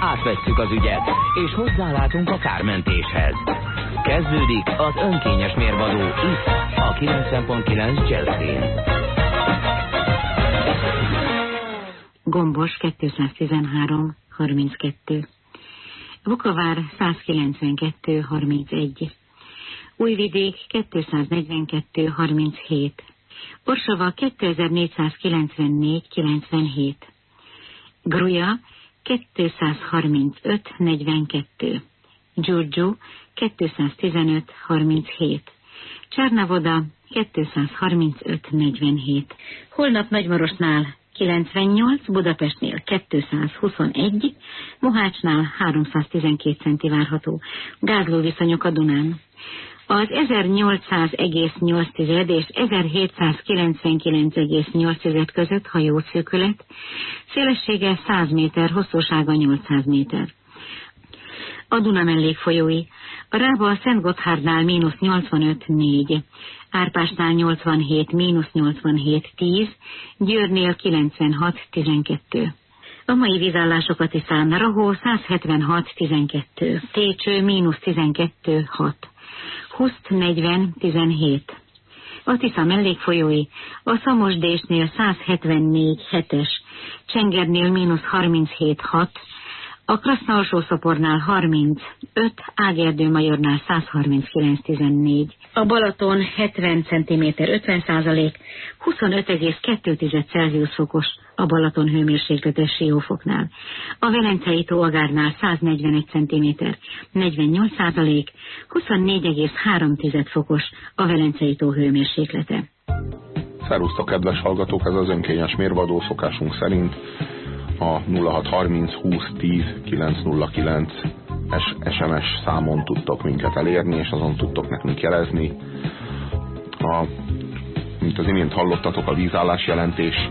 átvesszük az ügyet, és hozzálátunk a kármentéshez. Kezdődik az önkényes mérvadó itt, a 90.9 Jazzin. Gombos 213 32 Vukovár 192 31 Újvidék 242 37 Orsava 2494 97 Gruja 235-42, Giorgio 215-37, Csernavoda 235-47, holnap Nagymarosnál 98, Budapestnél 221, Mohácsnál 312 centi várható, gázló viszonyok a Dunán. Az 1800,8 és 1799,8 között hajószűkület, szélessége 100 méter, hosszúsága 800 méter. A Duna mellékfolyói. A Rába a Szent Gotthárdnál mínusz 85,4, Árpásnál 87, mínusz 87, 10, Győrnél 96, 12. A mai vízállásokat is szám Rahó 176, 12, Técső mínusz 12, 6. Huszt 40, 17. A Tisza mellékfolyói, a Szamosdésnél 174, 7-es, Csengernél mínusz 37, 6, a Krasznalsó szopornál 35, Ágerdő Majornál 139-14. A Balaton 70 cm 50 százalék, 25,2 Celsius fokos a Balaton hőmérséklete Siófoknál. A Velencei tóagárnál 141 cm 48 százalék, 24,3 fokos a Velencei tó hőmérséklete. Szerusztok, kedves hallgatók, ez az önkényes mérvadó szokásunk szerint a 0630 20 10 909 SMS számon tudtok minket elérni, és azon tudtok nekünk jelezni. A, mint az imént hallottatok, a vízállás jelentés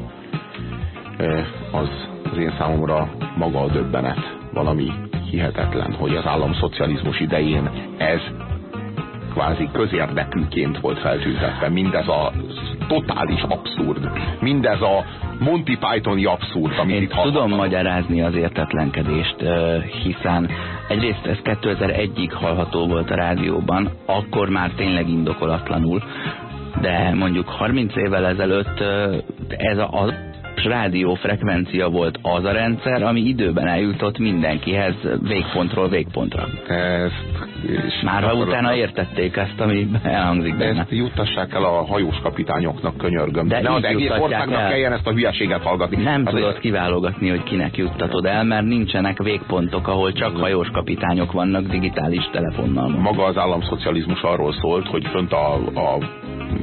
e, az, az én számomra maga a döbbenet. Valami hihetetlen, hogy az államszocializmus idején ez kvázi közérdekűként volt feltüntetve. Mindez a totális abszurd. Mindez a Monty Pythoni abszurd, amit Én itt tudom magyarázni az értetlenkedést, hiszen egyrészt ez 2001-ig hallható volt a rádióban, akkor már tényleg indokolatlanul, de mondjuk 30 évvel ezelőtt ez a rádiófrekvencia volt az a rendszer, ami időben eljutott mindenkihez végpontról végpontra. Ezt, és Már ha utána értették ezt, ami elhangzik benne. Ezt juttassák el a hajós kapitányoknak, könyörgöm. De ne az egész országnak el. kelljen ezt a hülyeséget hallgatni. Nem az tudod kiválogatni, hogy kinek juttatod el, mert nincsenek végpontok, ahol csak hajós kapitányok vannak digitális telefonnal. Maga az államszocializmus arról szólt, hogy fönt a, a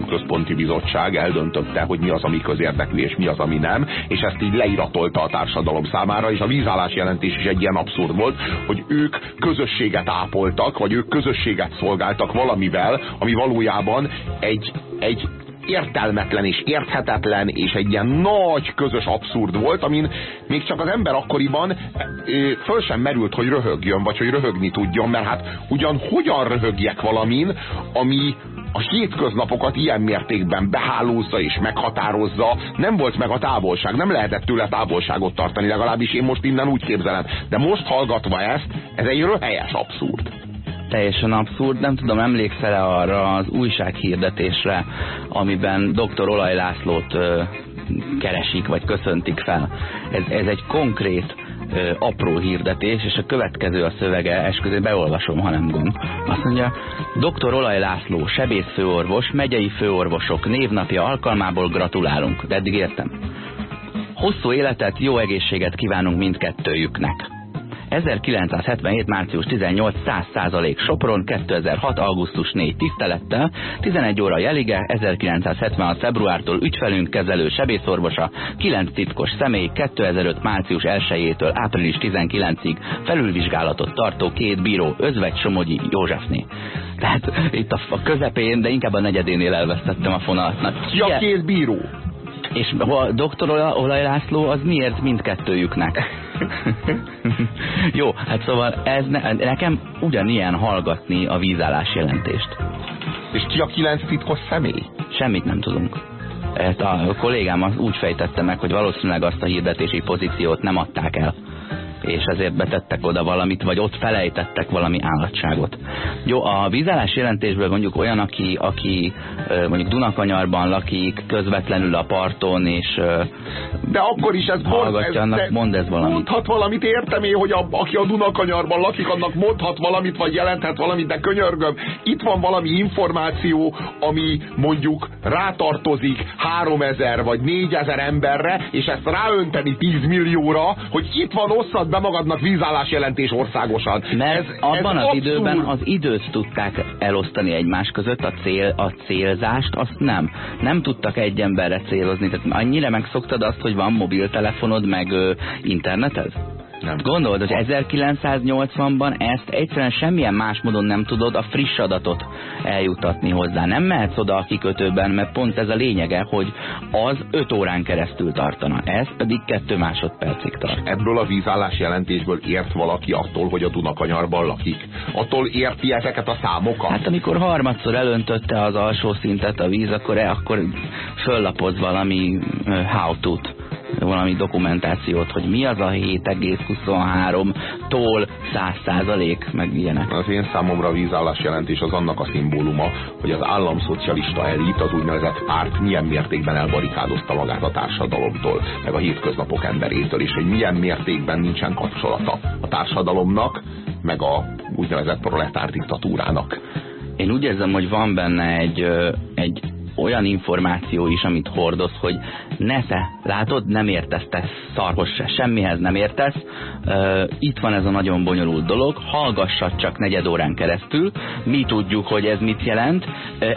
központi bizottság eldöntötte, hogy mi az, ami közérdekű, és mi az, ami nem, és ezt így leiratolta a társadalom számára, és a vízállás jelentés is egy ilyen abszurd volt, hogy ők közösséget ápoltak, vagy ők közösséget szolgáltak valamivel, ami valójában egy, egy értelmetlen és érthetetlen és egy ilyen nagy közös abszurd volt, amin még csak az ember akkoriban ö, föl sem merült, hogy röhögjön, vagy hogy röhögni tudjon, mert hát ugyan hogyan röhögjek valamin, ami a hétköznapokat ilyen mértékben behálózza és meghatározza, nem volt meg a távolság, nem lehetett tőle távolságot tartani, legalábbis én most innen úgy képzelem. De most hallgatva ezt, ez egy röhelyes abszurd teljesen abszurd. Nem tudom, emlékszel-e arra az újsághirdetésre, amiben dr. Olaj Lászlót ö, keresik, vagy köszöntik fel. Ez, ez egy konkrét ö, apró hirdetés, és a következő a szövege, esküzé beolvasom, ha nem gond. Azt mondja, dr. Olaj László, sebészfőorvos, megyei főorvosok névnapja alkalmából gratulálunk. De eddig értem. Hosszú életet, jó egészséget kívánunk mindkettőjüknek 1977. március 18. 100% Sopron, 2006. augusztus 4. tisztelettel, 11 óra Jelige, 1976. februártól ügyfelünk, kezelő sebészorvosa, 9 titkos személy, 2005. március 1-től április 19-ig felülvizsgálatot tartó két bíró, Özvegy Somogyi Józsefné. Tehát itt a, a közepén, de inkább a negyedénél elvesztettem a fonalat. Na, Ja, két bíró. És a doktor Olaj László az miért mindkettőjüknek? Jó, hát szóval ez ne, nekem ugyanilyen hallgatni a vízállás jelentést. És ki a kilenc titkos személy? Semmit nem tudunk. Ezt a kollégám úgy fejtette meg, hogy valószínűleg azt a hirdetési pozíciót nem adták el és ezért betettek oda valamit, vagy ott felejtettek valami állatságot. Jó, a vízállás jelentésből mondjuk olyan, aki, aki mondjuk Dunakanyarban lakik, közvetlenül a parton, és de akkor is ez hallgatja, mond, ez, mond ez valamit. Mondhat valamit, értem én, hogy a, aki a Dunakanyarban lakik, annak mondhat valamit, vagy jelenthet valamit, de könyörgöm, itt van valami információ, ami mondjuk rátartozik 3000 vagy 4000 emberre, és ezt ráönteni 10 millióra, hogy itt van, osszad be magadnak vízállás jelentés országosan. Mert ez, abban ez az abszurd. időben az időt tudták elosztani egymás között, a, cél, a célzást azt nem. Nem tudtak egy emberre célozni. Tehát annyira megszoktad azt, hogy van mobiltelefonod, meg ö, interneted? Nem. Gondolod, hogy 1980-ban ezt egyszerűen semmilyen más módon nem tudod a friss adatot eljutatni hozzá. Nem mehetsz oda a kikötőben, mert pont ez a lényege, hogy az 5 órán keresztül tartana. Ez pedig 2 másodpercig tart. Ebből a vízállás jelentésből ért valaki attól, hogy a Dunakanyarban lakik? Attól érti ezeket a számokat? Hát amikor harmadszor elöntötte az alsó szintet a víz, akkor, e, akkor föllapoz valami how-to-t valami dokumentációt, hogy mi az a 7,23-tól 100% meg ilyenek. Az én számomra vízállás jelentés az annak a szimbóluma, hogy az államszocialista elit, az úgynevezett párt milyen mértékben elbarikádozta magát a társadalomtól, meg a hétköznapok emberétől, és hogy milyen mértékben nincsen kapcsolata a társadalomnak, meg a úgynevezett proletár diktatúrának. Én úgy érzem, hogy van benne egy, egy olyan információ is, amit hordoz, hogy ne te, látod, nem értesz te szarhoz se, semmihez nem értesz, itt van ez a nagyon bonyolult dolog, hallgassad csak negyed órán keresztül, mi tudjuk, hogy ez mit jelent,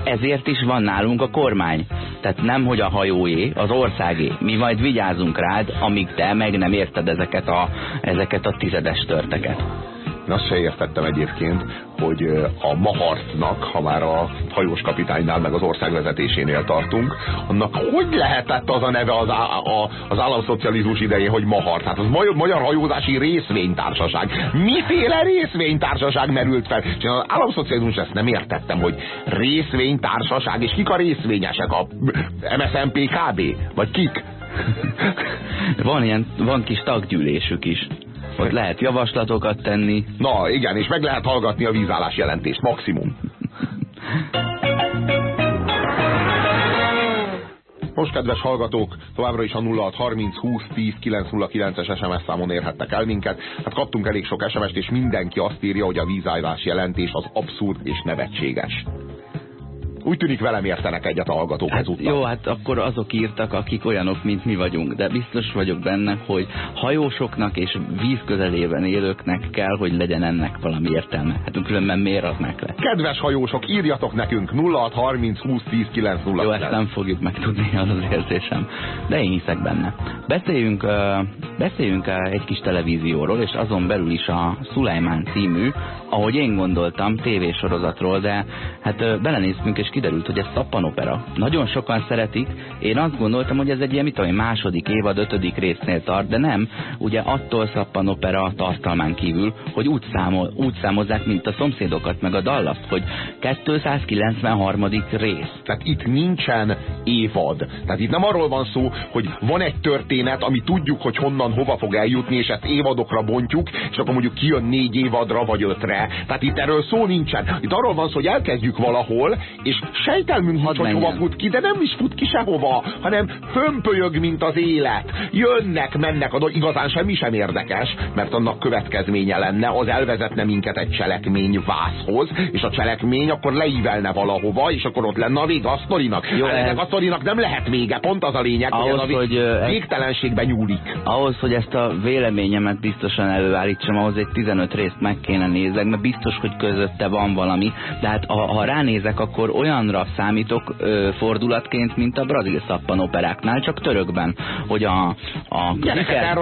ezért is van nálunk a kormány. Tehát nem, hogy a hajóé, az országé. Mi majd vigyázunk rád, amíg te meg nem érted ezeket a, ezeket a tizedes törteket. Én azt se értettem egyébként, hogy a Mahartnak, ha már a hajós kapitánynál meg az ország vezetésénél tartunk, annak hogy lehetett az a neve az, á, a, az államszocializmus idején, hogy Mahart? Hát az magyar, magyar hajózási részvénytársaság. Miféle részvénytársaság merült fel? És az államszocializmus ezt nem értettem, hogy részvénytársaság, és kik a részvényesek? A MSZNP KB? Vagy kik? van ilyen, van kis taggyűlésük is. Ott lehet javaslatokat tenni. Na igen, és meg lehet hallgatni a vízállás jelentést, maximum. Most, kedves hallgatók, továbbra is a 0630 20 10 909-es SMS számon érhettek el minket. Hát kaptunk elég sok SMS-t, és mindenki azt írja, hogy a vízállás jelentés az abszurd és nevetséges. Úgy tűnik velem értenek egyet a hallgatók hát, ezúttal. Jó, hát akkor azok írtak, akik olyanok, mint mi vagyunk. De biztos vagyok benne, hogy hajósoknak és víz közelében élőknek kell, hogy legyen ennek valami értelme. Hát különben miért adnak le? Kedves hajósok, írjatok nekünk 0630 20 10 909. Jó, ezt nem fogjuk megtudni, az az érzésem. De én hiszek benne. Beszéljünk, uh, beszéljünk uh, egy kis televízióról, és azon belül is a Szulajmán című, ahogy én gondoltam, tévésorozatról, de hát uh, belenéztünk, és kiderült, hogy ez szappanopera. Nagyon sokan szeretik, én azt gondoltam, hogy ez egy ilyen, mit tudom, második évad, ötödik résznél tart, de nem. Ugye attól szappanopera tartalmán kívül, hogy úgy, számol, úgy számozzák, mint a szomszédokat, meg a dallaszt, hogy 293. rész. Tehát itt nincsen évad. Tehát itt nem arról van szó, hogy van egy történet, ami tudjuk, hogy honnan, hova fog eljutni, és ezt évadokra bontjuk, és akkor mondjuk kijön négy évadra, vagy ötre. Tehát itt erről szó nincsen. Itt arról van szó, hogy elkezdjük valahol, és sejtelmünk nincs, hogy hova fut ki, de nem is fut ki sehova, hanem hömpölyög, mint az élet. Jönnek, mennek, a igazán semmi sem érdekes, mert annak következménye lenne, az elvezetne minket egy cselekmény vászhoz, és a cselekmény akkor leívelne valahova, és akkor ott lenne a vége a sztorinak. Jó, hát ennek a sztorinak nem lehet vége, pont az a lényeg, ahhoz, hogy ez a hogy végtelenségben nyúlik. Ahhoz, hogy ezt a véleményemet biztosan előállítsam, ahhoz egy 15 részt meg kéne nézek, mert biztos, hogy közötte van valami, de hát ha, ha ránézek, akkor olyanra számítok ö, fordulatként, mint a brazil szappanoperáknál, csak törökben, hogy a, a Iker,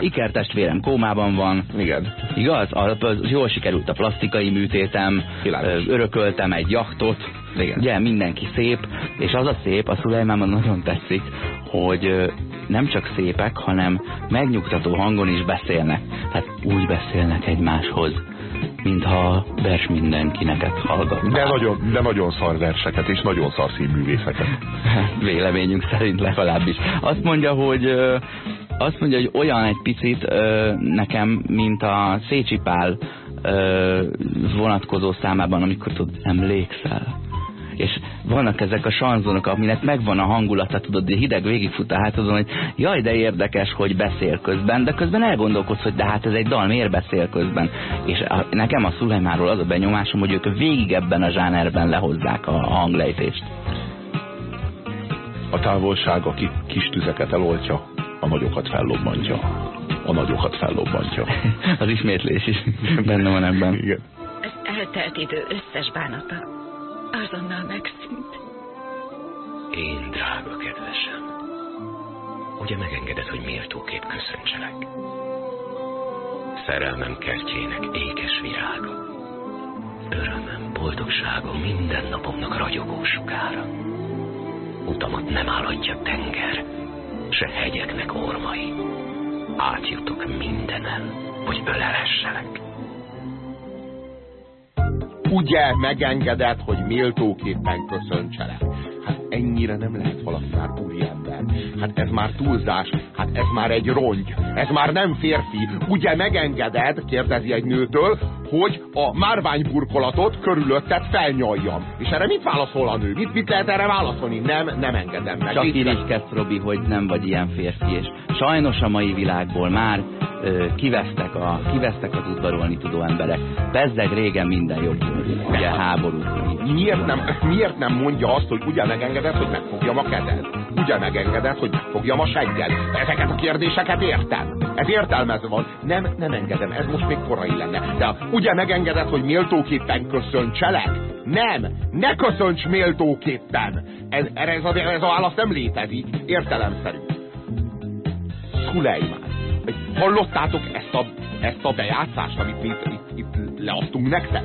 Iker testvérem kómában van. Igen. Igaz? A, jól sikerült a plastikai műtétem, Világos. örököltem egy jachtot, Igen. Ugye mindenki szép, és az a szép, a Szulajmánban nagyon tetszik, hogy nem csak szépek, hanem megnyugtató hangon is beszélnek. Tehát úgy beszélnek egymáshoz, mintha vers mindenkineket hallgatnak. De nagyon, de nagyon szar verseket, és nagyon szar színművészeket. Véleményünk szerint legalábbis. Azt mondja, hogy azt mondja, hogy olyan egy picit nekem, mint a Szécsi Pál vonatkozó számában, amikor tudod, emlékszel és vannak ezek a sanzonok, aminek megvan a hangulata, tudod, de hideg végigfut a hátadon, hogy jaj, de érdekes, hogy beszél közben, de közben elgondolkodsz, hogy de hát ez egy dal, miért beszél közben? És a, nekem a Szulajmáról az a benyomásom, hogy ők végig ebben a zsánerben lehozzák a, hanglejtést. A távolság, aki kis tüzeket eloltja, a nagyokat fellobbantja. A nagyokat fellobbantja. az ismétlés is benne van ebben. Igen. Az eltelt idő összes bánata azonnal megszűnt. Én, drága kedvesem, ugye megengeded, hogy méltóképp köszöntselek? Szerelmem kertjének ékes virága. Örömöm, boldogságom minden napomnak ragyogó sugára. Utamat nem állhatja tenger, se hegyeknek ormai. Átjutok mindenen, hogy ölelesselek. Ugye megengedett, hogy méltóképpen köszöntselek? Hát ennyire nem lehet valaki már úriember. Hát ez már túlzás, hát ez már egy rongy, ez már nem férfi. Ugye megengeded, kérdezi egy nőtől, hogy a márványburkolatot körülötted felnyaljam. És erre mit válaszol a nő? Mit, mit lehet erre válaszolni? Nem, nem engedem meg. Csak irigykedsz, Robi, hogy nem vagy ilyen férfi, és sajnos a mai világból már kivesztek, a, kivesztek az udvarolni tudó emberek. Bezzeg régen minden jobb ugye háború. Miért nem, miért nem mondja azt, hogy ugye megengedett, hogy megfogjam a kezed? Ugye megengedett, hogy megfogjam a segged? Ezeket a kérdéseket értem. Ez értelmezve van. Nem, nem engedem. Ez most még korai lenne. De ugye megengedett, hogy méltóképpen köszöntselek? Nem! Ne köszönts méltóképpen! Ez, ez a, ez a válasz nem létezik. Értelemszerű. Szulejmán. Hallottátok ezt a, ezt a bejátszást, amit mi itt, itt, itt leadtunk nektek?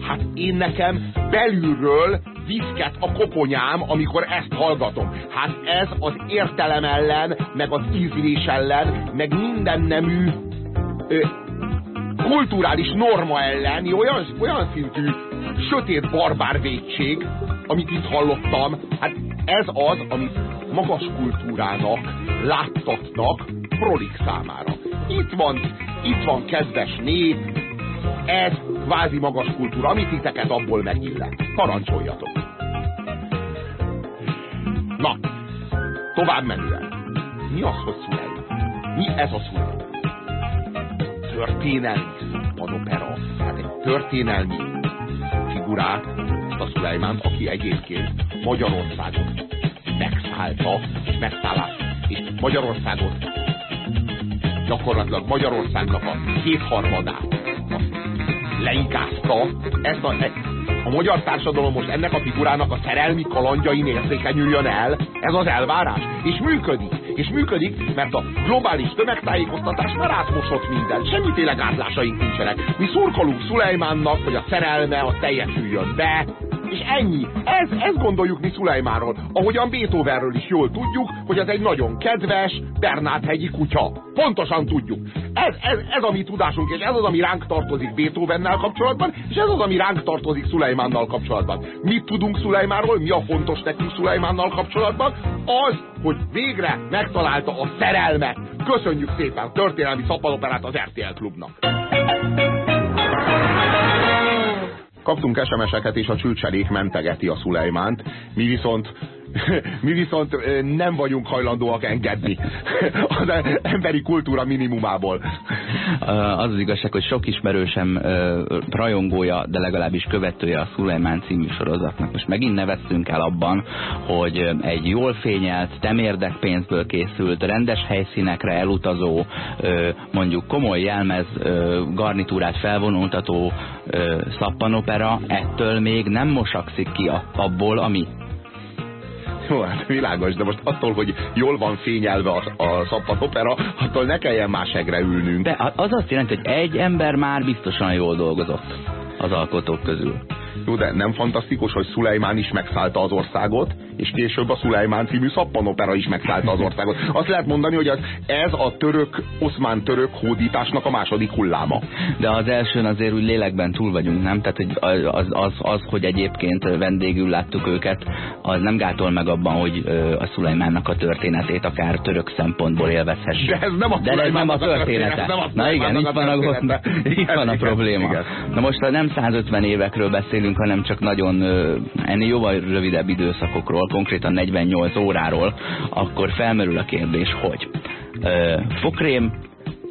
Hát én nekem belülről viszket a koponyám, amikor ezt hallgatom. Hát ez az értelem ellen, meg az ízlés ellen, meg minden nemű ö, kulturális norma elleni olyan, olyan szintű sötét barbár vétség, amit itt hallottam, hát ez az, amit magas kultúrának láttatnak prolik számára. Itt van, itt van kedves nép, ez kvázi magas kultúra, amit titeket abból megillet. Parancsoljatok! Na, tovább menően. Mi az, hogy Szulejman? Mi ez a Szulejman? Történelmi szappanopera. Hát egy történelmi figurát, ezt a Szulejmánt, aki egyébként Magyarországot megszállta, megszállás, és Magyarországot gyakorlatilag Magyarországnak a kétharmadát azt leigázta. Ez a, e- a magyar társadalom most ennek a figurának a szerelmi kalandjain érzékenyüljön el. Ez az elvárás. És működik. És működik, mert a globális tömegtájékoztatás már átmosott mindent. Semmiféle gátlásaink nincsenek. Mi szurkolunk Szulejmánnak, hogy a szerelme a teljesüljön be, és ennyi. Ez, ezt gondoljuk mi Szulejmáról. Ahogyan Beethovenről is jól tudjuk, hogy ez egy nagyon kedves, Bernát-hegyi kutya. Pontosan tudjuk. Ez, ez, ez a mi tudásunk, és ez az, ami ránk tartozik Beethovennel kapcsolatban, és ez az, ami ránk tartozik Szulejmánnal kapcsolatban. Mit tudunk Szulejmánról, mi a fontos nekünk Szulejmánnal kapcsolatban? Az, hogy végre megtalálta a szerelmet. Köszönjük szépen történelmi szappanoperát az RTL klubnak. Kaptunk SMS-eket, és a csülcselék mentegeti a Szulejmánt. Mi viszont Mi viszont nem vagyunk hajlandóak engedni az emberi kultúra minimumából. Az az igazság, hogy sok ismerősem rajongója, de legalábbis követője a Szulajmán című sorozatnak. Most megint nevettünk el abban, hogy egy jól fényelt, temérdek pénzből készült, rendes helyszínekre elutazó, mondjuk komoly jelmez garnitúrát felvonultató szappanopera ettől még nem mosakszik ki abból, ami jó, hát világos, de most attól, hogy jól van fényelve a, a szappanopera, attól ne kelljen más egre ülnünk. De az azt jelenti, hogy egy ember már biztosan jól dolgozott az alkotók közül. Jó, de nem fantasztikus, hogy Szulejmán is megszállta az országot, és később a Szulejmán című szappanopera is megszállta az országot. Azt lehet mondani, hogy az, ez a török, oszmán-török hódításnak a második hulláma. De az elsőn azért úgy lélekben túl vagyunk, nem? Tehát hogy az, az, az, hogy egyébként vendégül láttuk őket, az nem gátol meg abban, hogy a Szulejmánnak a történetét akár török szempontból élvezhessük. De ez nem a, De ez nem a története. Nem a Na igen, itt van a, itt van a probléma. Igen. Na most nem 150 évekről beszélünk, hanem csak nagyon ennél jóval rövidebb időszakokról, konkrétan 48 óráról, akkor felmerül a kérdés, hogy fokrém,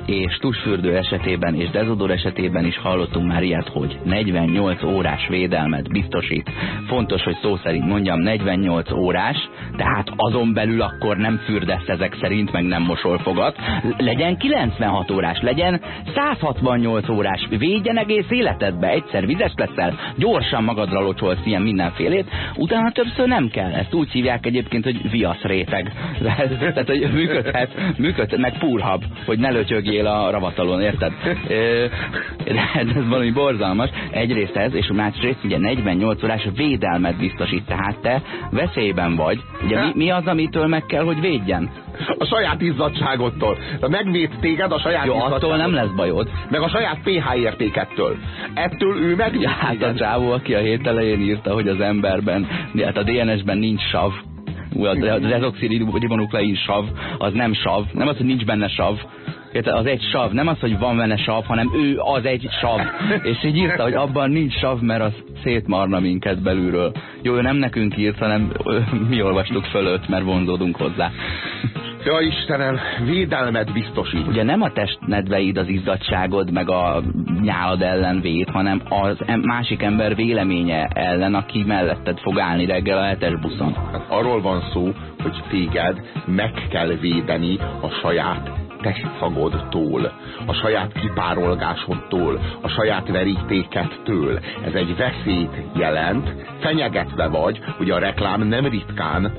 és tusfürdő esetében és dezodor esetében is hallottunk már ilyet, hogy 48 órás védelmet biztosít. Fontos, hogy szó szerint mondjam 48 órás, tehát azon belül akkor nem fürdesz ezek szerint, meg nem mosol fogat. Legyen 96 órás, legyen 168 órás, védjen egész életedbe, egyszer vizes leszel, gyorsan magadra locsolsz ilyen mindenfélét, utána többször nem kell. Ezt úgy hívják egyébként, hogy viasz réteg. Tehát, hogy működhet, működhet, meg púrhab, hogy ne lötyögjél legyél a ravatalon, érted? De ez valami borzalmas. Egyrészt ez, és a másrészt ugye 48 órás védelmet biztosít, tehát te veszélyben vagy. Ugye mi, mi az, amitől meg kell, hogy védjen? A saját izzadságodtól. De megvéd téged a saját Jó, attól nem lesz bajod. Meg a saját pH értékettől. Ettől ő meg... Ja, hát a csávó, aki a hét elején írta, hogy az emberben, hát a DNS-ben nincs sav, a dezoxiribonuklein sav, az nem sav, nem az, hogy nincs benne sav, az egy sav, nem az, hogy van benne sav, hanem ő az egy sav. És így írta, hogy abban nincs sav, mert az szétmarna minket belülről. Jó, ő nem nekünk írt, hanem mi olvastuk fölött, mert vonzódunk hozzá. Ja Istenem, védelmet biztosít. Ugye nem a testnedveid az izzadságod, meg a nyálad ellen véd, hanem az másik ember véleménye ellen, aki melletted fog állni reggel a hetes buszon. Hát arról van szó, hogy téged meg kell védeni a saját testszagodtól, a saját kipárolgásodtól, a saját verítékettől. Ez egy veszélyt jelent, fenyegetve vagy, hogy a reklám nem ritkán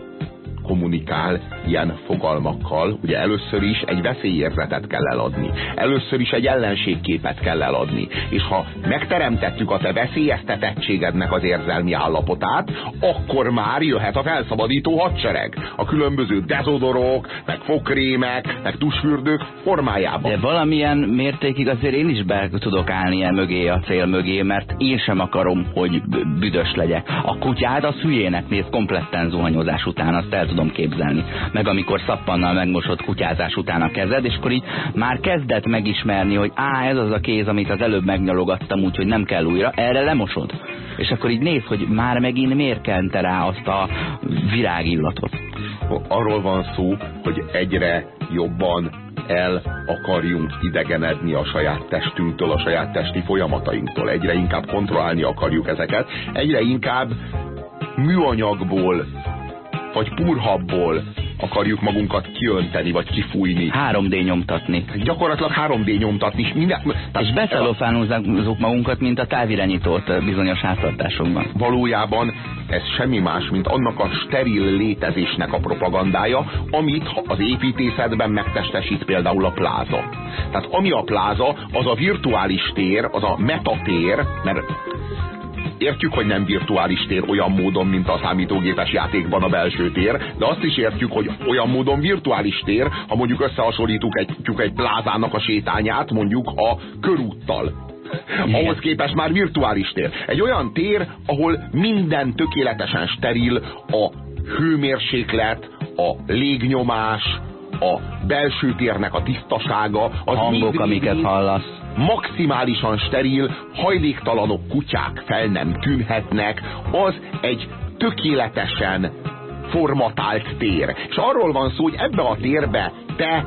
kommunikál ilyen fogalmakkal, ugye először is egy veszélyérzetet kell eladni. Először is egy ellenségképet kell eladni. És ha megteremtettük a te veszélyeztetettségednek az érzelmi állapotát, akkor már jöhet a felszabadító hadsereg. A különböző dezodorok, meg fokrémek, meg tusfürdők formájában. De valamilyen mértékig azért én is be tudok állni el mögé a cél mögé, mert én sem akarom, hogy büdös legyek. A kutyád az hülyének néz kompletten zuhanyozás után, azt el tudom képzelni. Meg amikor szappannal megmosott kutyázás után a kezed, és akkor így már kezdett megismerni, hogy á, ez az a kéz, amit az előbb megnyalogattam, úgyhogy nem kell újra, erre lemosod. És akkor így néz, hogy már megint miért kente rá azt a virágillatot. Arról van szó, hogy egyre jobban el akarjunk idegenedni a saját testünktől, a saját testi folyamatainktól. Egyre inkább kontrollálni akarjuk ezeket. Egyre inkább műanyagból vagy purhabból akarjuk magunkat kiönteni, vagy kifújni. 3D nyomtatni. Gyakorlatilag 3D nyomtatni. És, minden, és becelofánozunk magunkat, mint a távirányítót bizonyos háztartásokban. Valójában ez semmi más, mint annak a steril létezésnek a propagandája, amit az építészetben megtestesít például a pláza. Tehát ami a pláza, az a virtuális tér, az a metatér, mert értjük, hogy nem virtuális tér olyan módon, mint a számítógépes játékban a belső tér, de azt is értjük, hogy olyan módon virtuális tér, ha mondjuk összehasonlítjuk egy, egy plázának a sétányát, mondjuk a körúttal. Igen. Ahhoz képest már virtuális tér. Egy olyan tér, ahol minden tökéletesen steril, a hőmérséklet, a légnyomás, a belső térnek a tisztasága. Az hangok, mind, amiket hallasz maximálisan steril, hajléktalanok kutyák fel nem tűnhetnek, az egy tökéletesen formatált tér. És arról van szó, hogy ebbe a térbe te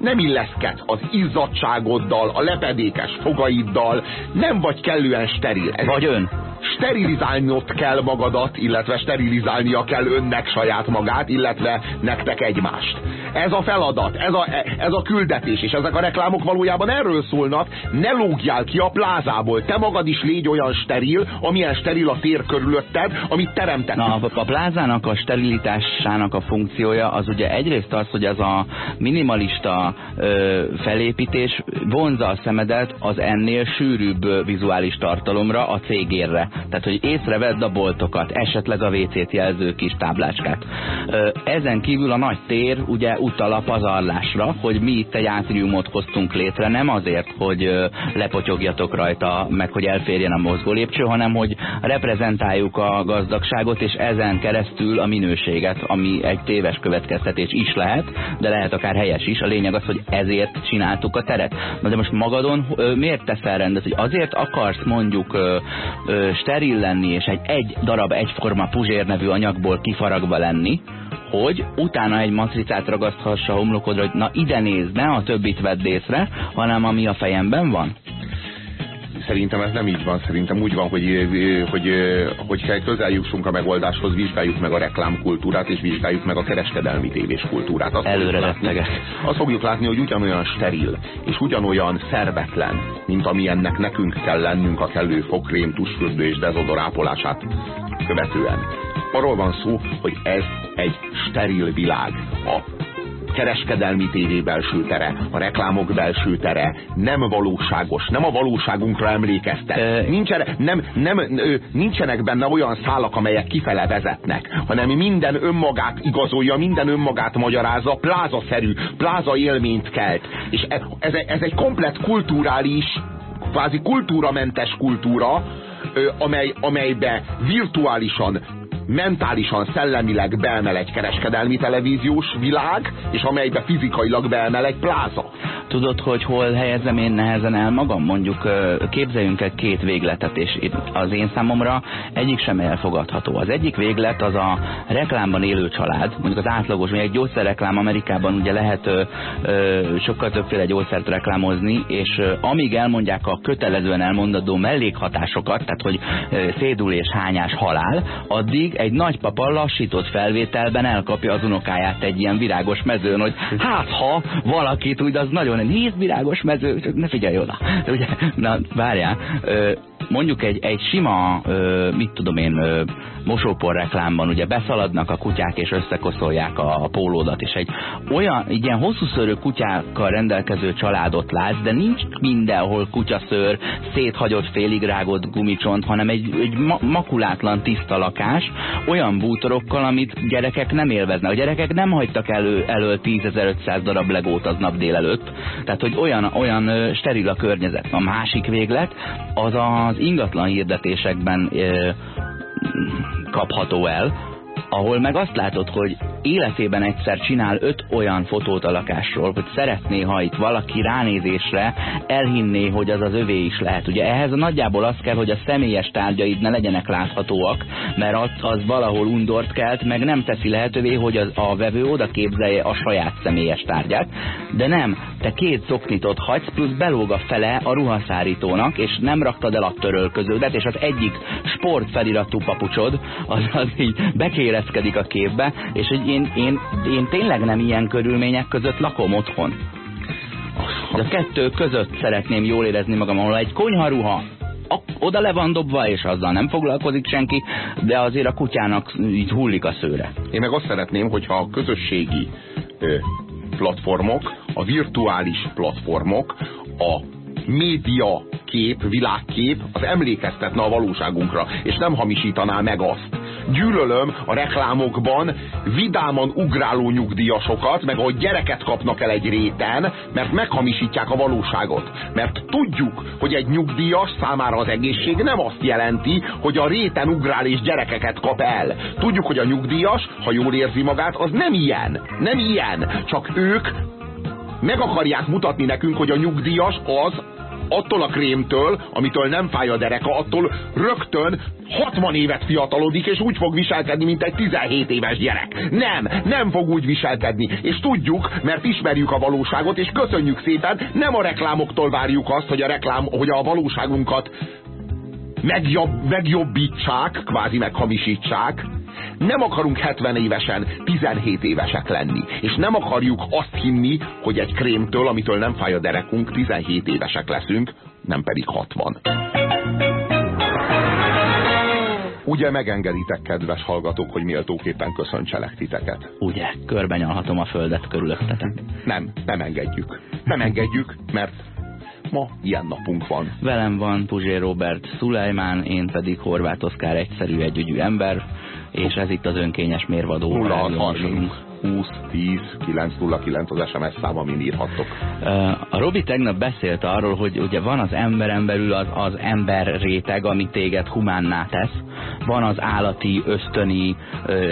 nem illeszkedsz az izzadságoddal, a lepedékes fogaiddal, nem vagy kellően steril. Ez vagy ön sterilizálnod kell magadat, illetve sterilizálnia kell önnek saját magát, illetve nektek egymást. Ez a feladat, ez a, ez a küldetés, és ezek a reklámok valójában erről szólnak, ne lógjál ki a plázából, te magad is légy olyan steril, amilyen steril a tér körülötted, amit teremtett. Na, a plázának a sterilitásának a funkciója az ugye egyrészt az, hogy ez a minimalista ö, felépítés vonza a szemedet az ennél sűrűbb vizuális tartalomra, a cégérre. Tehát, hogy észrevedd a boltokat, esetleg a WC-t jelző kis táblácskát. Ezen kívül a nagy tér ugye utal a pazarlásra, hogy mi itt egy átriumot hoztunk létre, nem azért, hogy lepotyogjatok rajta, meg hogy elférjen a mozgó lépcső, hanem hogy reprezentáljuk a gazdagságot, és ezen keresztül a minőséget, ami egy téves következtetés is lehet, de lehet akár helyes is. A lényeg az, hogy ezért csináltuk a teret. Na de most magadon miért teszel rendet, hogy azért akarsz mondjuk steril lenni, és egy, egy darab egyforma puzsér nevű anyagból kifaragva lenni, hogy utána egy matricát ragaszthassa a homlokodra, hogy na ide nézd, ne a többit vedd észre, hanem ami a fejemben van? Szerintem ez nem így van. Szerintem úgy van, hogy, hogy, hogy közel jussunk a megoldáshoz, vizsgáljuk meg a reklámkultúrát, és vizsgáljuk meg a kereskedelmi tévés kultúrát. Azt Előre látni, Azt fogjuk látni, hogy ugyanolyan steril, és ugyanolyan szervetlen, mint amilyennek nekünk kell lennünk a kellő fokrém, tusfürdő és dezodorápolását követően. Arról van szó, hogy ez egy steril világ. A kereskedelmi tévé belső tere, a reklámok belső tere nem valóságos, nem a valóságunkra emlékeztet. Nincsen, nem, nem, nincsenek benne olyan szálak, amelyek kifele vezetnek, hanem minden önmagát igazolja, minden önmagát magyarázza, plázaszerű, pláza élményt kelt. És e, ez, ez egy komplet kulturális, kvázi kultúramentes kultúra, amely, amelybe virtuálisan mentálisan, szellemileg beemel egy kereskedelmi televíziós világ, és amelybe fizikailag beemel egy pláza. Tudod, hogy hol helyezem én nehezen el magam? Mondjuk képzeljünk egy két végletet, és az én számomra egyik sem elfogadható. Az egyik véglet az a reklámban élő család, mondjuk az átlagos, mondjuk egy gyógyszerreklám Amerikában ugye lehet ö, ö, sokkal többféle gyógyszert reklámozni, és ö, amíg elmondják a kötelezően elmondandó mellékhatásokat, tehát hogy ö, szédülés, hányás, halál, addig egy nagypapa lassított felvételben elkapja az unokáját egy ilyen virágos mezőn, hogy hát ha valakit úgy az nagyon nézd virágos mező, csak ne figyelj oda. Ugye, na, várjál, mondjuk egy, egy sima, mit tudom én, mosópor reklámban ugye beszaladnak a kutyák és összekoszolják a, a pólódat, és egy olyan, ilyen hosszúszörű kutyákkal rendelkező családot látsz, de nincs mindenhol kutyaszőr, széthagyott félig rágott gumicsont, hanem egy, egy ma makulátlan tiszta lakás, olyan bútorokkal, amit gyerekek nem élveznek. A gyerekek nem hagytak elő, elő 10.500 darab legót aznap délelőtt, tehát hogy olyan, olyan steril a környezet. A másik véglet az az ingatlan hirdetésekben kapható el, ahol meg azt látod, hogy életében egyszer csinál öt olyan fotót a lakásról, hogy szeretné, ha itt valaki ránézésre elhinné, hogy az az övé is lehet. Ugye ehhez nagyjából az kell, hogy a személyes tárgyaid ne legyenek láthatóak, mert az, az valahol undort kelt, meg nem teszi lehetővé, hogy az, a vevő oda képzelje a saját személyes tárgyát. De nem, te két szoknitot hagysz, plusz belóg a fele a ruhaszárítónak, és nem raktad el a törölköződet, és az egyik sport papucsod, az, az így bekérezkedik a képbe, és egy én, én, én tényleg nem ilyen körülmények között lakom otthon. De a kettő között szeretném jól érezni magam, ahol egy konyharuha oda le van dobva, és azzal nem foglalkozik senki, de azért a kutyának így hullik a szőre. Én meg azt szeretném, hogyha a közösségi platformok, a virtuális platformok, a média kép, világkép, az emlékeztetne a valóságunkra, és nem hamisítaná meg azt gyűlölöm a reklámokban vidáman ugráló nyugdíjasokat, meg ahogy gyereket kapnak el egy réten, mert meghamisítják a valóságot. Mert tudjuk, hogy egy nyugdíjas számára az egészség nem azt jelenti, hogy a réten ugrál és gyerekeket kap el. Tudjuk, hogy a nyugdíjas, ha jól érzi magát, az nem ilyen. Nem ilyen. Csak ők meg akarják mutatni nekünk, hogy a nyugdíjas az attól a krémtől, amitől nem fáj a dereka, attól rögtön 60 évet fiatalodik, és úgy fog viselkedni, mint egy 17 éves gyerek. Nem, nem fog úgy viselkedni. És tudjuk, mert ismerjük a valóságot, és köszönjük szépen, nem a reklámoktól várjuk azt, hogy a reklám, hogy a valóságunkat megjobb, megjobbítsák, kvázi meghamisítsák, nem akarunk 70 évesen 17 évesek lenni. És nem akarjuk azt hinni, hogy egy krémtől, amitől nem fáj a derekunk, 17 évesek leszünk, nem pedig 60. Ugye megengeditek, kedves hallgatók, hogy méltóképpen köszöntselek titeket? Ugye, körbenyalhatom a földet körülöttetek. Nem, nem engedjük. Nem engedjük, mert ma ilyen napunk van. Velem van Puzsé Robert Szulajmán, én pedig Horváth Oszkár egyszerű együgyű ember, és ez itt az önkényes mérvadó. 0630 20 10 909 az SMS szám, amin írhattok. A Robi tegnap beszélt arról, hogy ugye van az emberen belül az, az ember réteg, ami téged humánná tesz, van az állati, ösztöni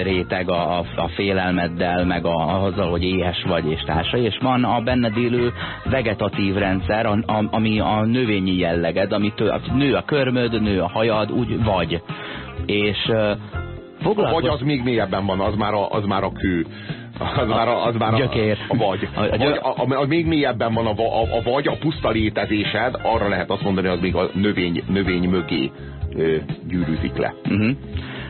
réteg a, a, a félelmeddel, meg a, azzal, hogy éhes vagy és társai, és van a benned élő vegetatív rendszer, a, a, ami a növényi jelleged, amitől nő a körmöd, nő a hajad, úgy vagy. És Foglalkoz... Vagy az még mélyebben van, az már a, az már a kő. Az már a, az már a, gyökér. a vagy. A, a, vagy a, a, a, még mélyebben van a, a, a vagy, a puszta létezésed, arra lehet azt mondani, hogy az még a növény, növény mögé ö, gyűrűzik le. Uh -huh.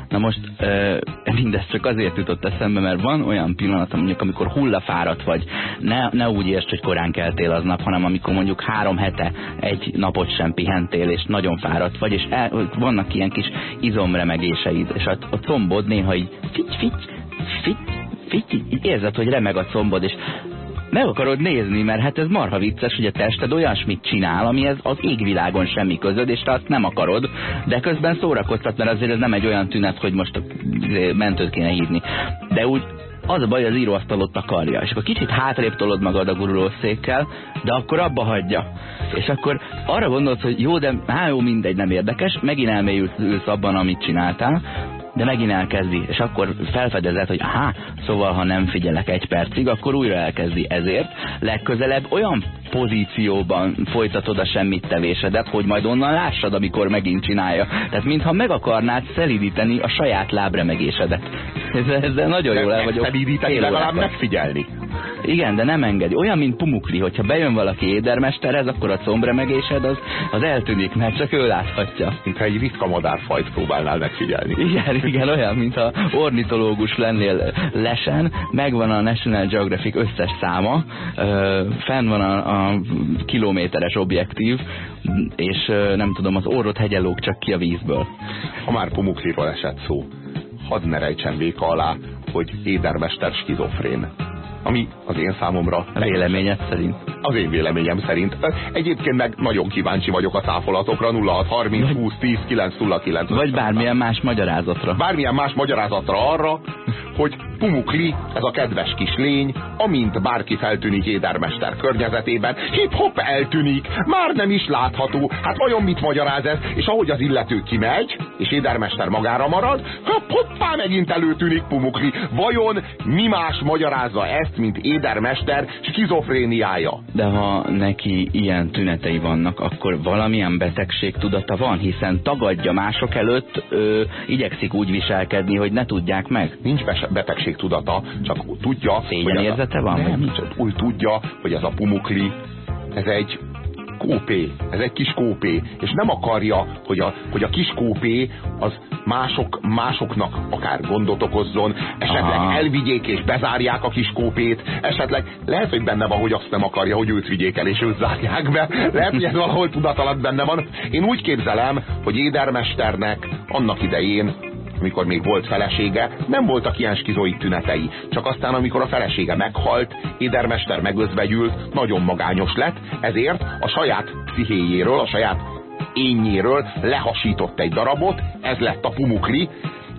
Na most e, mindez csak azért jutott eszembe, mert van olyan pillanat, mondjuk, amikor hullafáradt vagy, ne, ne úgy értsd, hogy korán keltél aznap, hanem amikor mondjuk három hete egy napot sem pihentél, és nagyon fáradt vagy, és el, vannak ilyen kis izomremegéseid, és a, a combod néha így figy, figy, figy, figy, így érzed, hogy remeg a combod, és meg akarod nézni, mert hát ez marha vicces, hogy a tested olyasmit csinál, amihez az égvilágon semmi közöd, és te azt nem akarod, de közben szórakoztat, mert azért ez nem egy olyan tünet, hogy most mentőt kéne hívni. De úgy az a baj, az íróasztalot akarja. És akkor kicsit hátrébb tolod magad a gurulószékkel, de akkor abba hagyja. És akkor arra gondolod, hogy jó, de hát jó, mindegy, nem érdekes, megint elmélyülsz abban, amit csináltál, de megint elkezdi, és akkor felfedezed, hogy aha, szóval ha nem figyelek egy percig, akkor újra elkezdi. Ezért legközelebb olyan pozícióban folytatod a semmit tevésedet, hogy majd onnan lássad, amikor megint csinálja. Tehát mintha meg akarnád szelidíteni a saját lábremegésedet. Ezzel, ezzel nagyon jól el vagyok. Szelidíteni, legalább megfigyelni. Igen, de nem engedi. Olyan, mint Pumukli, hogyha bejön valaki édermesterhez, akkor a combremegésed az, az eltűnik, mert csak ő láthatja. Mintha egy ritka madárfajt próbálnál megfigyelni. Igen, igen, olyan, mintha ornitológus lennél lesen, megvan a National Geographic összes száma, fenn van a, a kilométeres objektív, és nem tudom, az orrot hegyelóg csak ki a vízből. Ha már Pumukliról esett szó, hadd ne rejtsen véka alá, hogy édermester skizofrén ami az én számomra... Véleményed szerint? Az én véleményem szerint. Egyébként meg nagyon kíváncsi vagyok a száfolatokra 0630 20 10 909. Vagy bármilyen más magyarázatra. Bármilyen más magyarázatra arra, hogy Pumukli, ez a kedves kis lény, amint bárki feltűnik édermester környezetében, hip-hop eltűnik, már nem is látható. Hát vajon mit magyaráz ez? És ahogy az illető kimegy, és édermester magára marad, hopp, hoppá, megint előtűnik Pumukli. Vajon mi más magyarázza ezt, mint édermester skizofréniája? De ha neki ilyen tünetei vannak, akkor valamilyen betegség tudata van, hiszen tagadja mások előtt, ö, igyekszik úgy viselkedni, hogy ne tudják meg. Nincs betegség tudata, csak tudja... Szégyenérzete van? Nem, csak úgy tudja, hogy ez a pumukli, ez egy kópé, ez egy kis kópé, és nem akarja, hogy a, hogy a kis kópé az mások, másoknak akár gondot okozzon, esetleg Aha. elvigyék és bezárják a kis kópét, esetleg lehet, hogy benne van, hogy azt nem akarja, hogy őt vigyék el és őt zárják be, lehet, hogy ez valahol tudat alatt benne van. Én úgy képzelem, hogy édermesternek annak idején amikor még volt felesége, nem voltak ilyen skizoid tünetei. Csak aztán, amikor a felesége meghalt, édermester megözvegyült, nagyon magányos lett, ezért a saját pszichéjéről, a saját énnyéről lehasított egy darabot, ez lett a pumukli,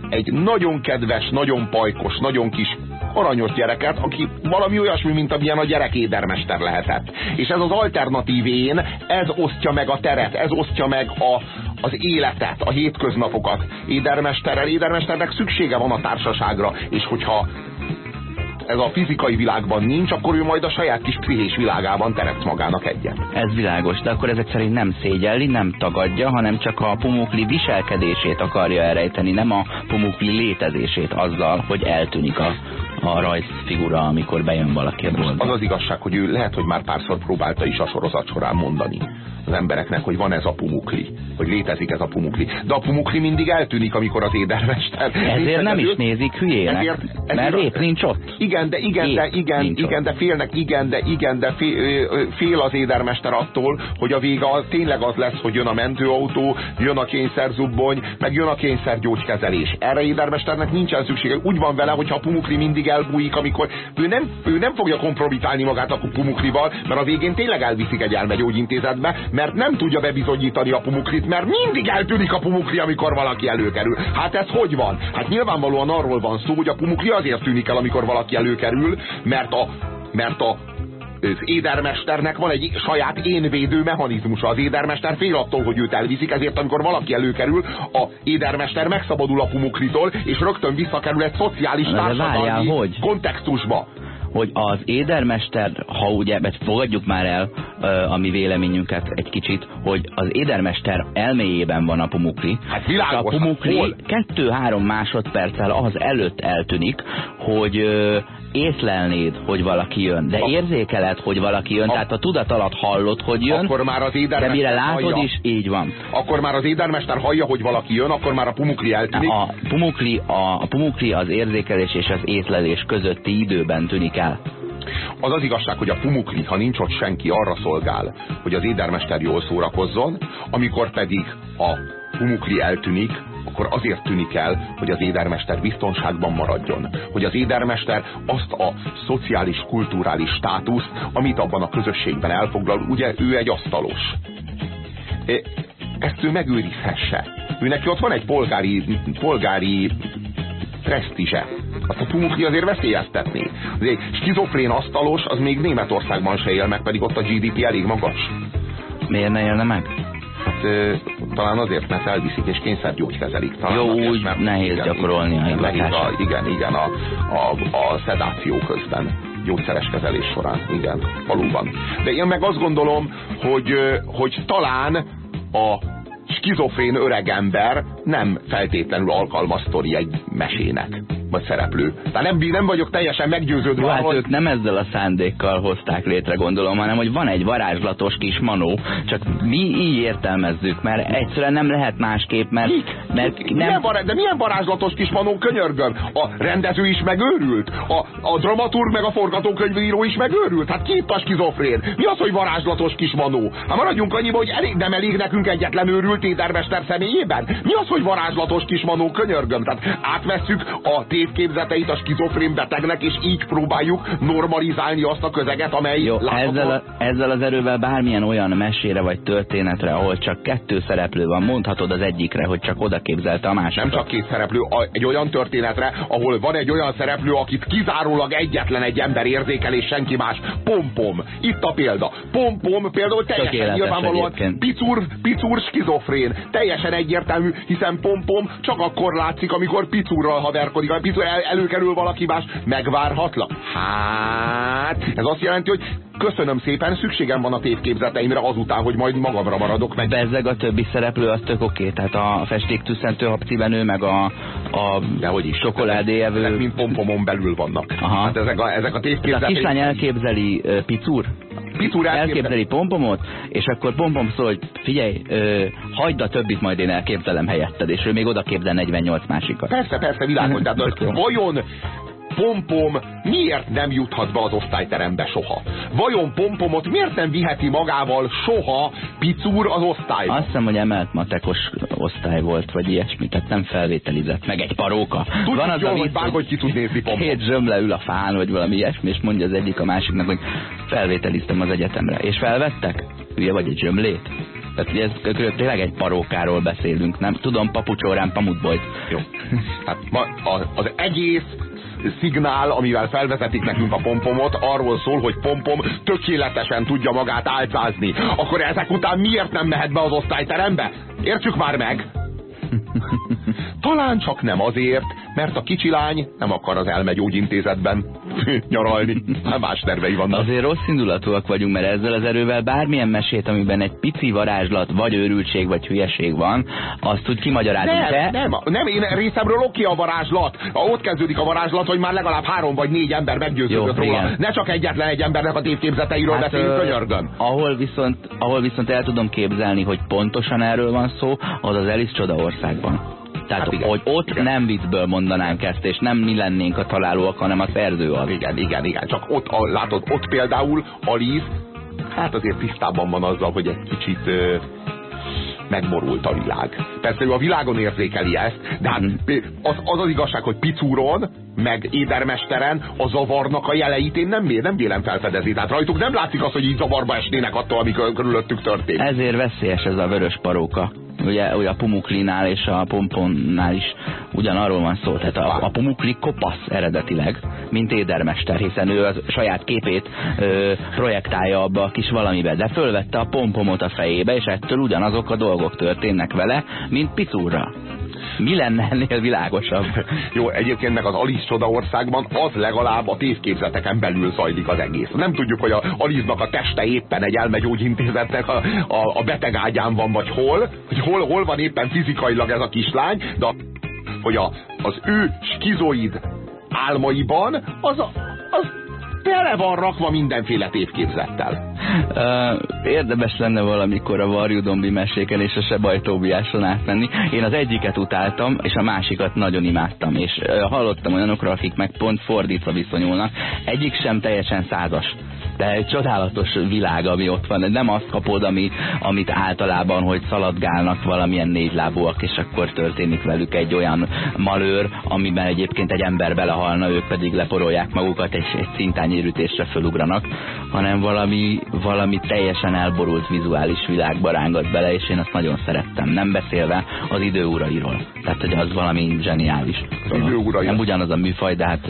egy nagyon kedves, nagyon pajkos, nagyon kis aranyos gyereket, aki valami olyasmi, mint amilyen a gyerek édermester lehetett. És ez az alternatív én, ez osztja meg a teret, ez osztja meg a, az életet, a hétköznapokat. Édermesterrel, édermesternek szüksége van a társaságra, és hogyha ez a fizikai világban nincs, akkor ő majd a saját kis pszichés világában teremt magának egyet. Ez világos, de akkor ezek szerint nem szégyelli, nem tagadja, hanem csak a pumukli viselkedését akarja elrejteni, nem a pumukli létezését azzal, hogy eltűnik a, a rajzfigura, amikor bejön valaki a Az az igazság, hogy ő lehet, hogy már párszor próbálta is a sorozat során mondani az embereknek, hogy van ez a pumukli, hogy létezik ez a pumukli. De a pumukli mindig eltűnik, amikor az édermester. Ezért nem is nézik hülyének, ezért, ezért mert rét nincs ott. Igen, de igen, de igen, igen, de félnek, igen, de igen, de fél az édermester attól, hogy a vége az tényleg az lesz, hogy jön a mentőautó, jön a kényszerzubbony, meg jön a kényszergyógykezelés. Erre édermesternek nincsen szüksége. Úgy van vele, hogyha a pumukli mindig elbújik, amikor ő nem, ő nem fogja kompromitálni magát a pumuklival, mert a végén tényleg elviszik egy elmegyógyintézetbe, mert nem tudja bebizonyítani a pumuklit, mert mindig eltűnik a pumukli, amikor valaki előkerül. Hát ez hogy van? Hát nyilvánvalóan arról van szó, hogy a pumukli azért tűnik el, amikor valaki előkerül, mert a, mert a az édermesternek van egy saját énvédő mechanizmusa. Az édermester fél attól, hogy őt elviszik, ezért amikor valaki előkerül, a édermester megszabadul a pumuklitól, és rögtön visszakerül egy szociális társadalmi hogy? kontextusba hogy az édermester, ha ugye, mert fogadjuk már el a mi véleményünket egy kicsit, hogy az édermester elméjében van a pumukli. Hát világos, a pumukli kettő-három másodperccel az előtt eltűnik, hogy észlelnéd, hogy valaki jön, de érzékeled, hogy valaki jön, a... tehát a tudat alatt hallod, hogy jön, akkor már az de mire látod hallja. is, így van. Akkor már az édermester hallja, hogy valaki jön, akkor már a pumukli eltűnik. A pumukli, a, a pumukli az érzékelés és az észlelés közötti időben tűnik el. Az az igazság, hogy a pumukli, ha nincs ott senki, arra szolgál, hogy az édermester jól szórakozzon, amikor pedig a pumukli eltűnik, akkor azért tűnik el, hogy az édermester biztonságban maradjon. Hogy az édermester azt a szociális, kulturális státuszt, amit abban a közösségben elfoglal, ugye ő egy asztalos. Ezt ő megőrizhesse. Ő neki ott van egy polgári, polgári presztízse. Azt a pumukli azért veszélyeztetné. egy skizofrén asztalos, az még Németországban se él meg, pedig ott a GDP elég magas. Miért ne élne meg? Hát talán azért, mert elviszik és kényszergyógykezelik. Talán Jó, azért, úgy mert nehéz igen, gyakorolni igen, a nehéz a, Igen, igen, a, a, a szedáció közben gyógyszeres kezelés során, igen, valóban. De én meg azt gondolom, hogy, hogy talán a skizofrén öregember nem feltétlenül alkalmas sztori egy mesének vagy szereplő. Tehát nem, nem vagyok teljesen meggyőződve. Jó, hát hogy... ők nem ezzel a szándékkal hozták létre, gondolom, hanem hogy van egy varázslatos kis manó, csak mi így értelmezzük, mert egyszerűen nem lehet másképp, mert... mert nem... milyen vará... De milyen varázslatos kis manó, könyörgöm? A rendező is megőrült? A, a dramaturg meg a forgatókönyvíró is megőrült? Hát ki itt a skizofrén? Mi az, hogy varázslatos kis manó? Hát maradjunk annyiba, hogy elég, nem elég nekünk egyetlen őrült édermester személyében? Mi az, hogy varázslatos kis manó, könyörgöm? Tehát átvesszük a tévképzeteit a skizofrén betegnek, és így próbáljuk normalizálni azt a közeget, amely Jó, ezzel, a, ezzel az erővel bármilyen olyan mesére vagy történetre, ahol csak kettő szereplő van, mondhatod az egyikre, hogy csak oda képzelte a másikra. Nem csak két szereplő, egy olyan történetre, ahol van egy olyan szereplő, akit kizárólag egyetlen egy ember érzékel, és senki más. Pompom. Itt a példa. Pompom például teljesen nyilvánvalóan picur, picur skizofrén. Teljesen egyértelmű, hiszen pompom csak akkor látszik, amikor picurral haverkodik bizony el, előkerül valaki más, megvárhatlan. Hát, ez azt jelenti, hogy köszönöm szépen, szükségem van a tévképzeteimre azután, hogy majd magamra maradok meg. Bezzeg a többi szereplő, az tök oké, tehát a festéktűszentő habcibenő, meg a, a De hogy is, csokoládéjevő. Ezek mind pompomon belül vannak. Aha. Hát ezek a, ezek a tévképzetek... A kislány elképzeli uh, picur, Picur elképzeli pompomot, és akkor pompom szól, hogy figyelj, ö, hagyd a többit, majd én elképzelem helyetted, és ő még oda képzel 48 másikat. Persze, persze, világos, de vajon Pompom miért nem juthat be az osztályterembe soha? Vajon Pompomot miért nem viheti magával soha Picúr az osztályba? Azt hiszem, hogy emelt matekos osztály volt, vagy ilyesmi, tehát nem felvételizett, meg egy paróka. Tudjuk Van az jól, hogy bárhogy ki tud nézni Pompom. Két zsömle ül a fán, vagy valami ilyesmi, és mondja az egyik a másiknak, hogy felvételiztem az egyetemre. És felvettek? Hülye vagy egy zsömlét? Tehát ez tényleg egy parókáról beszélünk, nem? Tudom, papucsórán pamutbolyt. Jó. Hát ma, az egész szignál, amivel felvezetik nekünk a pompomot, arról szól, hogy pompom tökéletesen tudja magát álcázni. Akkor ezek után miért nem mehet be az osztályterembe? Értsük már meg! Talán csak nem azért, mert a kicsi lány nem akar az elmegyógyintézetben nyaralni. Hát más tervei vannak. Azért rossz indulatúak vagyunk, mert ezzel az erővel bármilyen mesét, amiben egy pici varázslat, vagy őrültség, vagy hülyeség van, azt úgy kimagyarázunk. Nem, de... nem, nem, én részemről oké a varázslat. Ott kezdődik a varázslat, hogy már legalább három vagy négy ember meggyőződött róla. Igen. Ne csak egyetlen egy embernek a tévképzeteiről hát, beszéljünk könyörgön. Ahol viszont, ahol viszont el tudom képzelni, hogy pontosan erről van szó, az az Alice Csoda országban. Tehát, hát igen, hogy ott igen. nem viccből mondanánk ezt, és nem mi lennénk a találóak, hanem a szerző az. Igen, igen, igen. Csak ott, a, látod, ott például Alice, hát azért tisztában van azzal, hogy egy kicsit megborult a világ. Persze ő a világon érzékeli ezt, de hát mhm. az az, az igazság, hogy Picúron, meg Édermesteren a zavarnak a jeleit én nem, nem vélem felfedezni. Tehát rajtuk nem látszik az, hogy így zavarba esnének attól, ami körülöttük történik. Ezért veszélyes ez a vörös paróka ugye, ugye a Pumuklinál és a Pomponnál is ugyanarról van szó. Tehát a, a Pumukli kopasz eredetileg, mint édermester, hiszen ő a saját képét ö, projektálja abba a kis valamibe, de fölvette a pompomot a fejébe, és ettől ugyanazok a dolgok történnek vele, mint Picurra. Mi lenne ennél világosabb? Jó, egyébként meg az Alice Csoda országban az legalább a tévképzeteken belül zajlik az egész. Nem tudjuk, hogy a Alice-nak a teste éppen egy elmegyógyintézetnek a, a, a betegágyán van, vagy hol, hogy hol, hol van éppen fizikailag ez a kislány, de hogy a, az ő skizoid álmaiban az, a, az tele van rakva mindenféle tévképzettel. Uh, érdemes lenne valamikor a Varjudombi meséken és a Sebajtóbiáson átmenni. Én az egyiket utáltam, és a másikat nagyon imádtam, és uh, hallottam olyanokról, akik meg pont fordítva viszonyulnak. Egyik sem teljesen százas de egy csodálatos világ, ami ott van. Nem azt kapod, ami, amit általában, hogy szaladgálnak valamilyen négylábúak, és akkor történik velük egy olyan malőr, amiben egyébként egy ember belehalna, ők pedig leporolják magukat, és egy szintányérütésre fölugranak, hanem valami, valami teljesen elborult vizuális világba rángat bele, és én azt nagyon szerettem. Nem beszélve az időurairól. Tehát, hogy az valami zseniális. Az. Nem ugyanaz a műfaj, de hát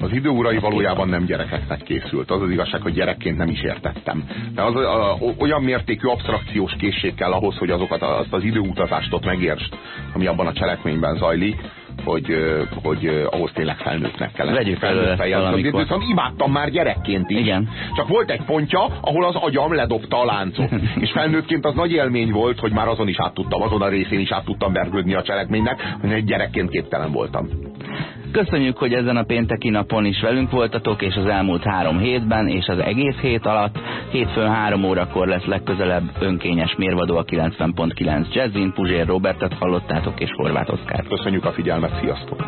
az időurai valójában nem gyerekeknek készült. Az az igazság, hogy gyerekként nem is értettem. De az a, a, olyan mértékű abstrakciós készség kell ahhoz, hogy azokat azt az időutazást ott megértsd, ami abban a cselekményben zajlik, hogy, hogy ahhoz tényleg felnőttnek kellett. Vegyük előre Viszont imádtam már gyerekként is. Igen. Csak volt egy pontja, ahol az agyam ledobta a láncot. és felnőttként az nagy élmény volt, hogy már azon is át tudtam, azon a részén is át tudtam vergődni a cselekménynek, hogy egy gyerekként képtelen voltam. Köszönjük, hogy ezen a pénteki napon is velünk voltatok, és az elmúlt három hétben, és az egész hét alatt. Hétfőn három órakor lesz legközelebb önkényes mérvadó a 90.9 Jazzin, Puzsér Robertet hallottátok, és Horváth Oszkár. Köszönjük a figyelmet, sziasztok!